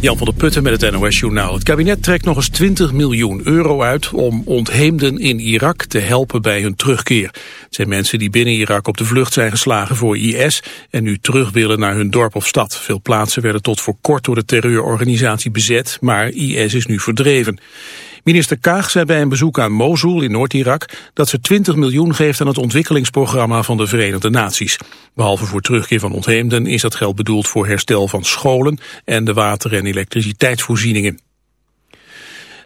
Jan van der Putten met het NOS-journaal. Het kabinet trekt nog eens 20 miljoen euro uit om ontheemden in Irak te helpen bij hun terugkeer. Het zijn mensen die binnen Irak op de vlucht zijn geslagen voor IS en nu terug willen naar hun dorp of stad. Veel plaatsen werden tot voor kort door de terreurorganisatie bezet, maar IS is nu verdreven. Minister Kaag zei bij een bezoek aan Mosul in Noord-Irak dat ze 20 miljoen geeft aan het ontwikkelingsprogramma van de Verenigde Naties. Behalve voor terugkeer van ontheemden is dat geld bedoeld voor herstel van scholen en de water- en elektriciteitsvoorzieningen.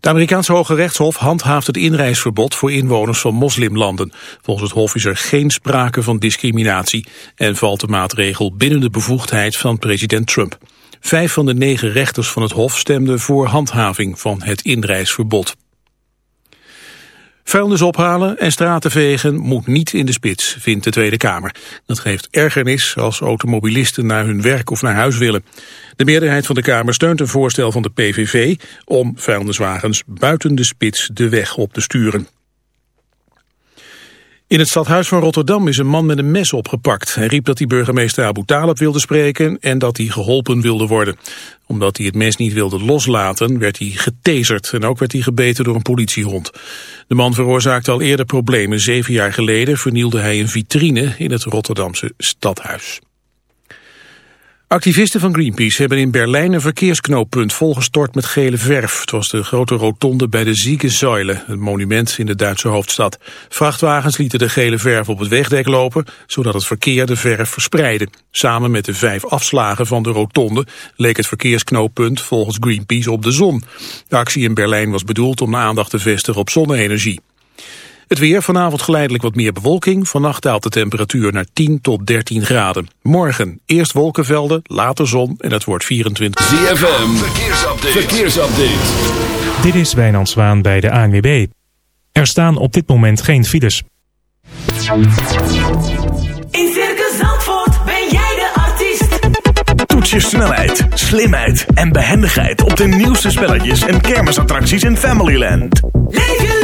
De Amerikaanse Hoge Rechtshof handhaaft het inreisverbod voor inwoners van moslimlanden. Volgens het hof is er geen sprake van discriminatie en valt de maatregel binnen de bevoegdheid van president Trump. Vijf van de negen rechters van het Hof stemden voor handhaving van het inreisverbod. Vuilnis ophalen en straten vegen moet niet in de spits, vindt de Tweede Kamer. Dat geeft ergernis als automobilisten naar hun werk of naar huis willen. De meerderheid van de Kamer steunt een voorstel van de PVV om vuilniswagens buiten de spits de weg op te sturen. In het stadhuis van Rotterdam is een man met een mes opgepakt. Hij riep dat hij burgemeester Abu Talib wilde spreken en dat hij geholpen wilde worden. Omdat hij het mes niet wilde loslaten, werd hij getaserd en ook werd hij gebeten door een politiehond. De man veroorzaakte al eerder problemen. Zeven jaar geleden vernielde hij een vitrine in het Rotterdamse stadhuis. Activisten van Greenpeace hebben in Berlijn een verkeersknooppunt volgestort met gele verf. Het was de grote rotonde bij de Ziegesäule, het monument in de Duitse hoofdstad. Vrachtwagens lieten de gele verf op het wegdek lopen, zodat het verkeer de verf verspreidde. Samen met de vijf afslagen van de rotonde leek het verkeersknooppunt volgens Greenpeace op de zon. De actie in Berlijn was bedoeld om de aandacht te vestigen op zonne-energie. Het weer, vanavond geleidelijk wat meer bewolking. Vannacht daalt de temperatuur naar 10 tot 13 graden. Morgen eerst wolkenvelden, later zon en het wordt 24. ZFM, verkeersupdate. verkeersupdate. Dit is Wijnand Zwaan bij de ANWB. Er staan op dit moment geen files. In Circus Zandvoort ben jij de artiest. Toets je snelheid, slimheid en behendigheid op de nieuwste spelletjes en kermisattracties in Familyland. Leef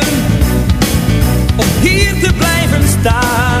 te blijven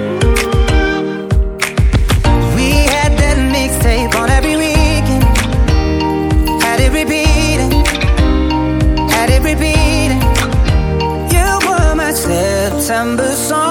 September song.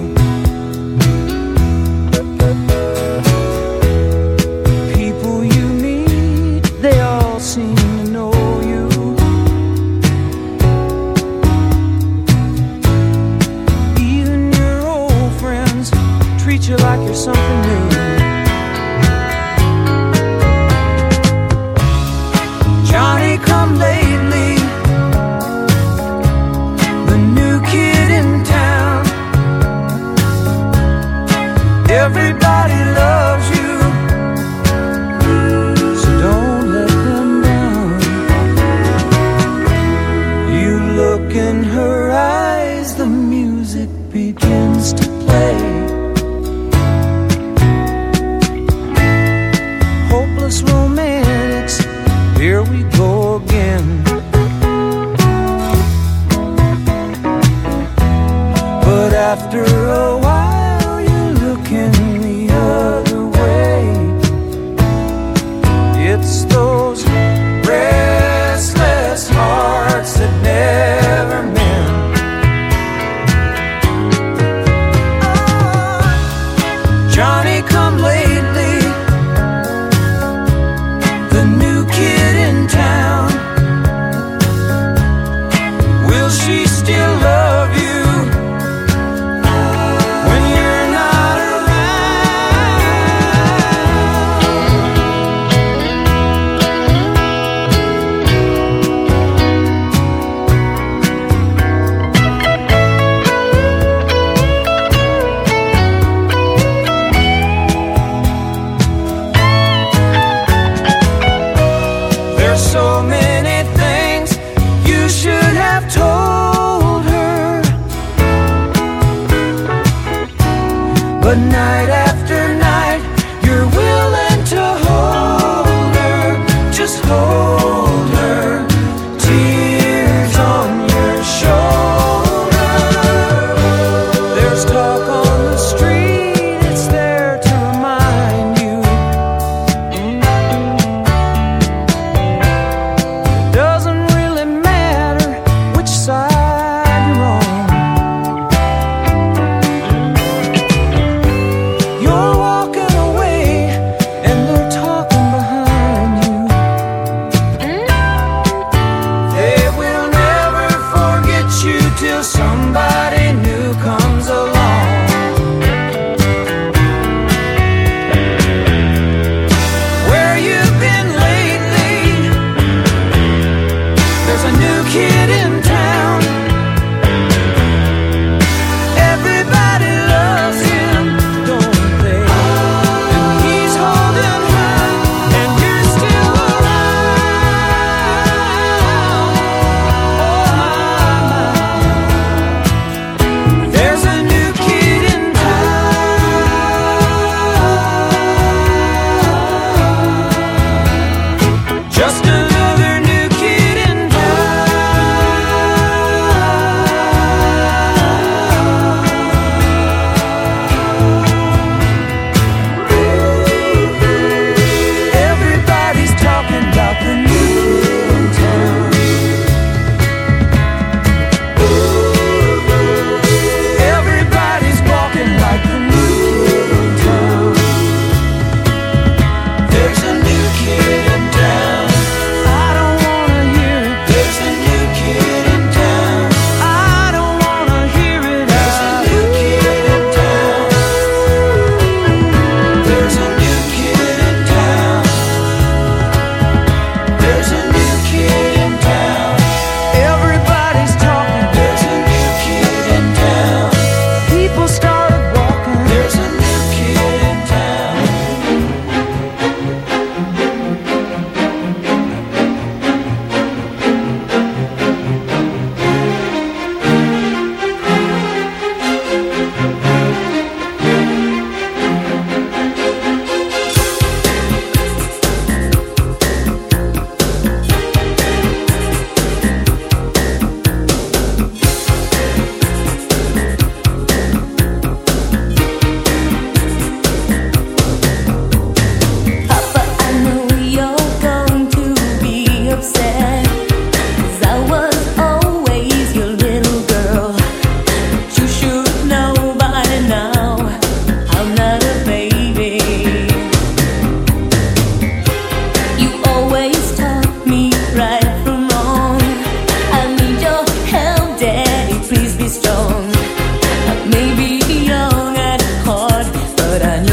but I knew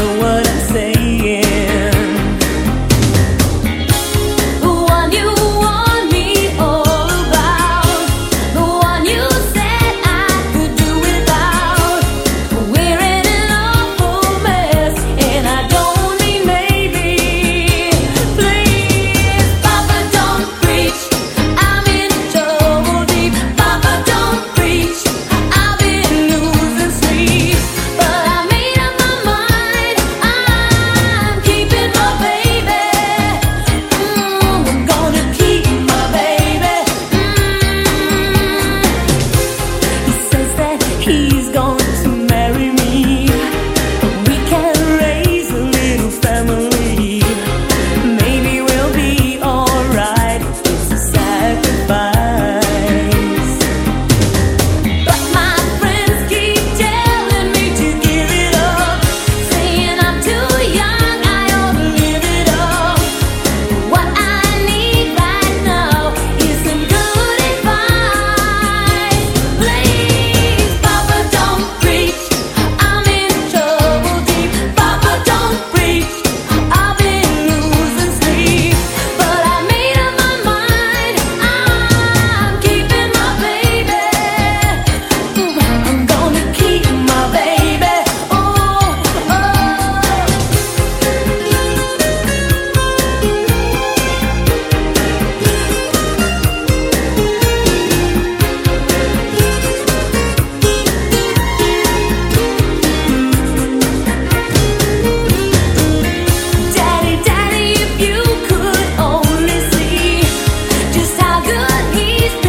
good he's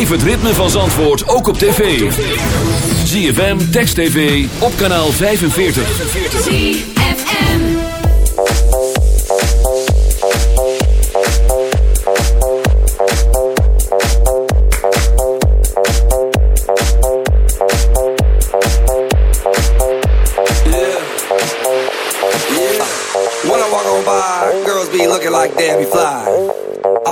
Beleef het ritme van Zandvoort ook op tv. ZFM, Text TV, op kanaal 45. ZFM. When I walk on by, girls be looking like Debbie Fly.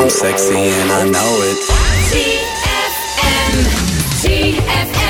I'm sexy and I know it. ZFM. ZFM.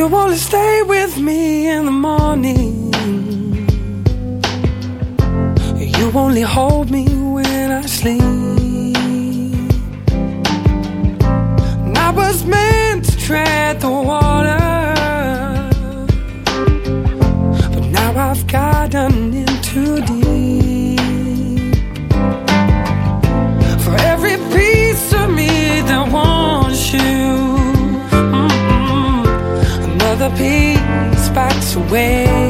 You only stay with me in the morning. You only hold me when I sleep. And I was meant to tread the water, but now I've gotten into deep. way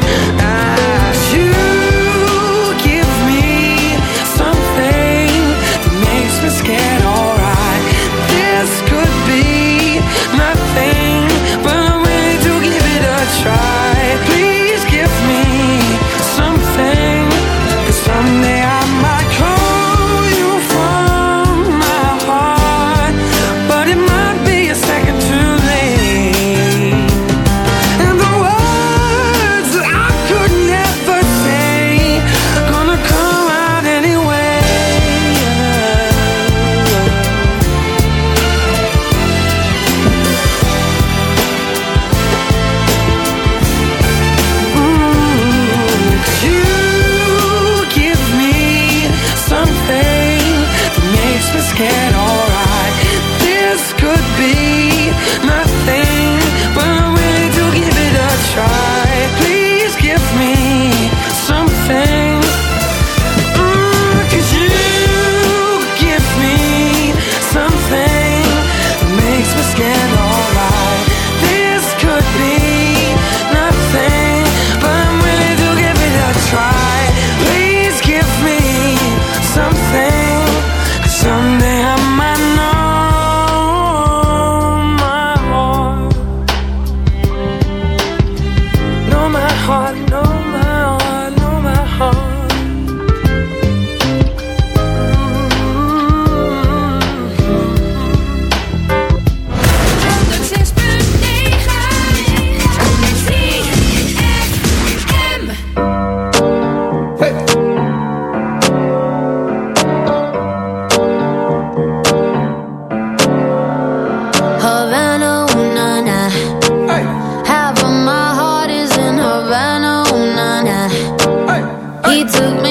took me.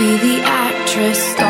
be the actress.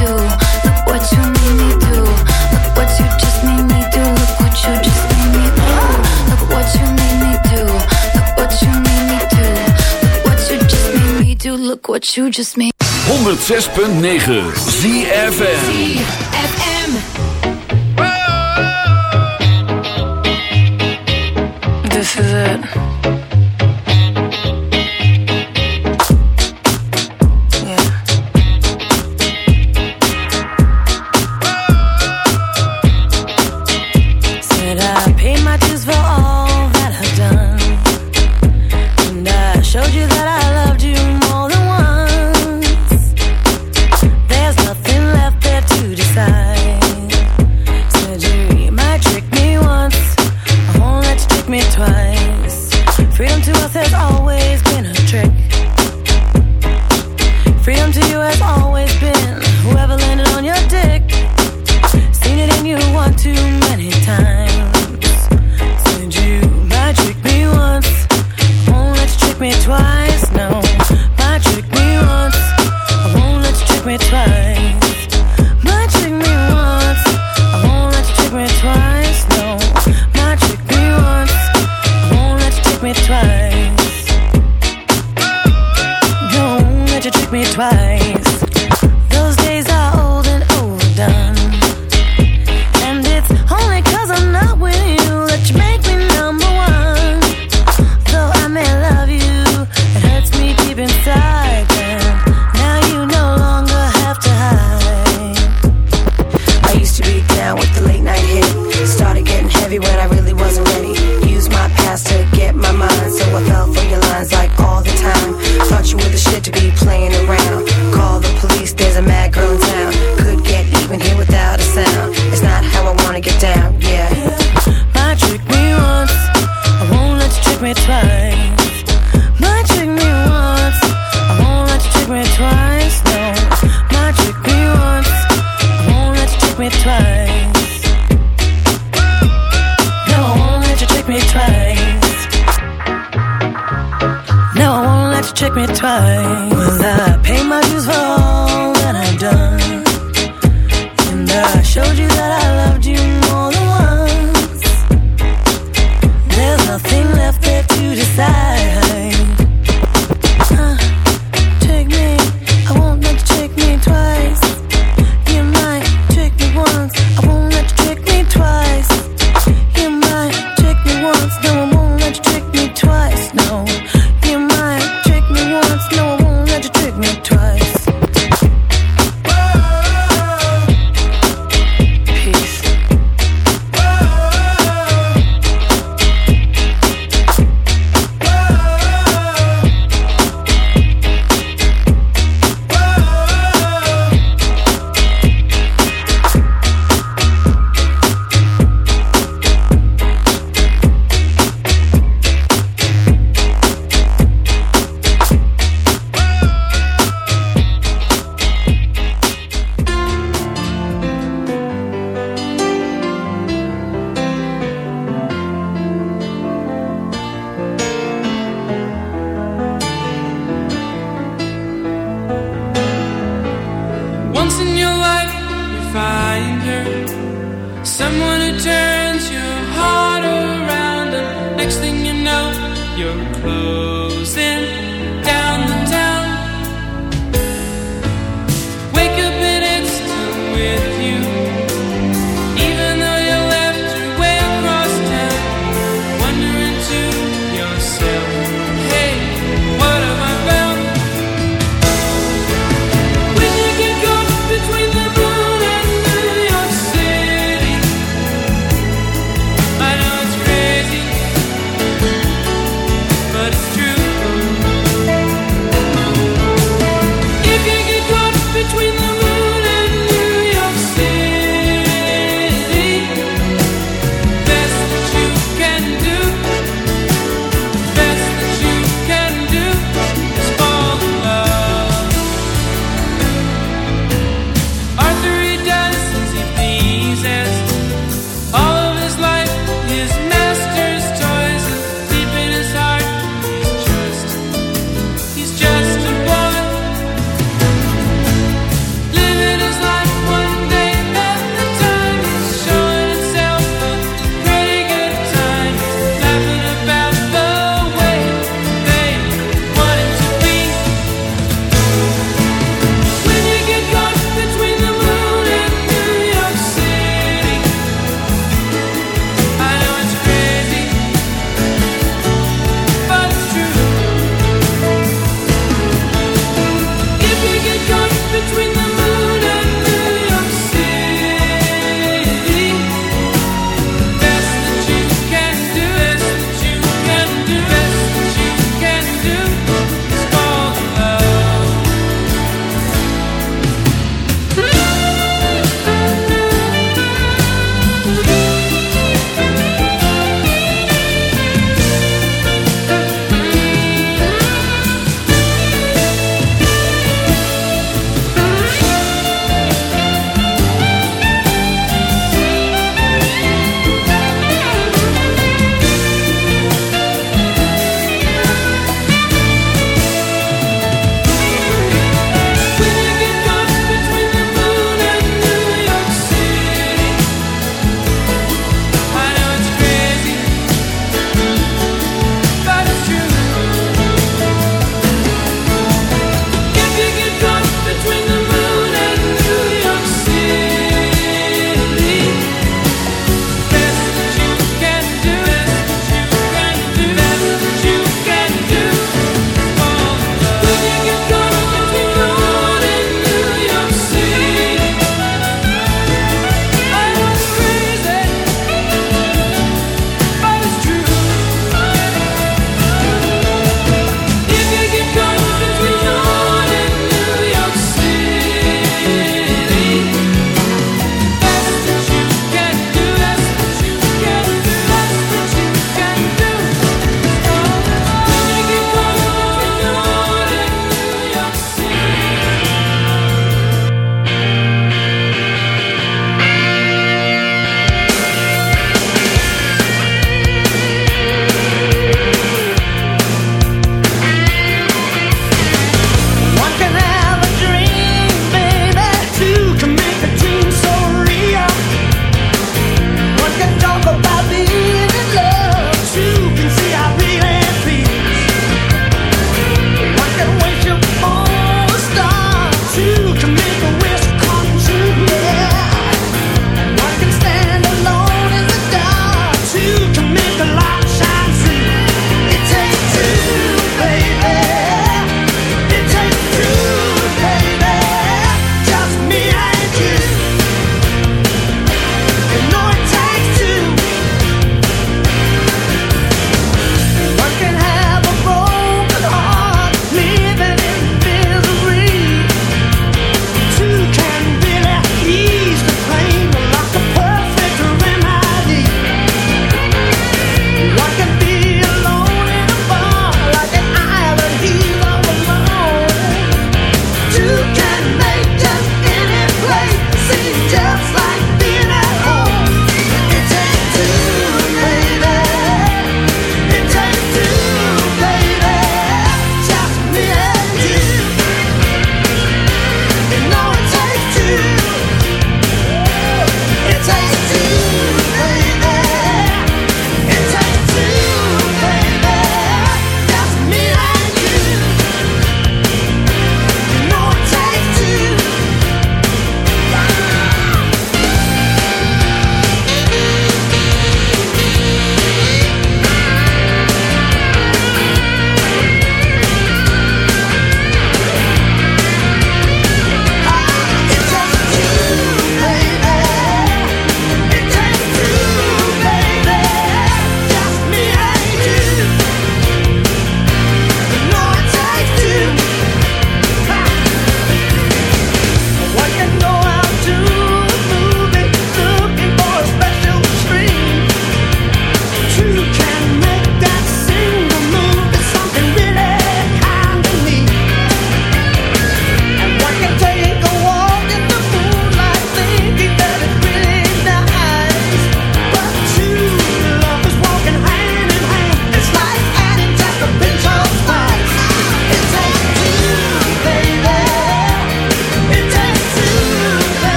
what you just made. 106.9 You might trick me once, no, I won't let you trick me twice.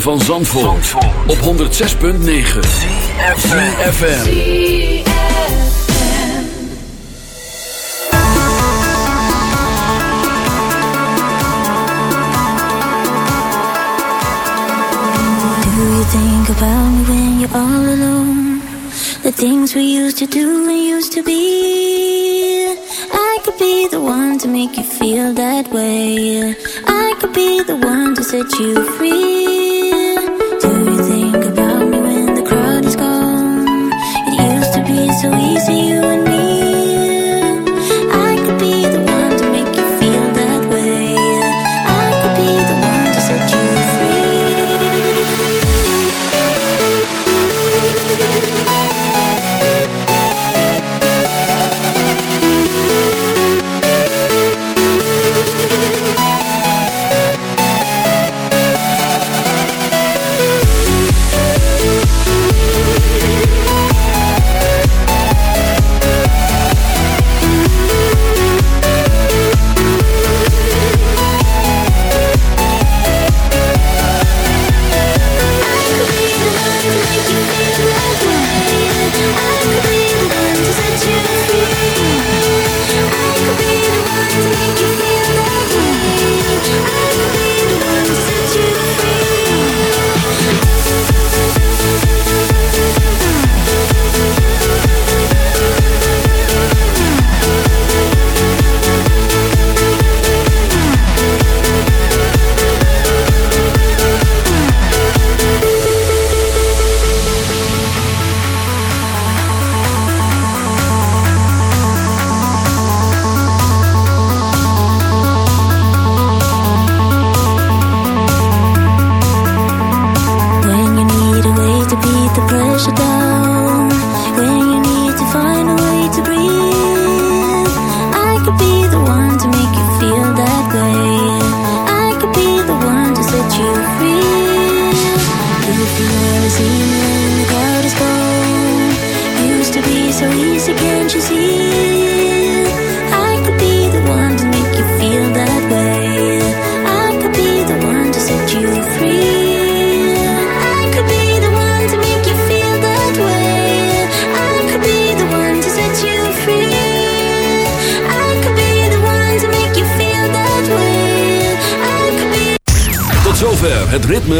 Van Zandvoort, op 106.9 FM. Do you think about me when you're all alone? The things we used to do and used to be. I could be the one to make you feel that way. I could be the one to set you free. So easy, you and me.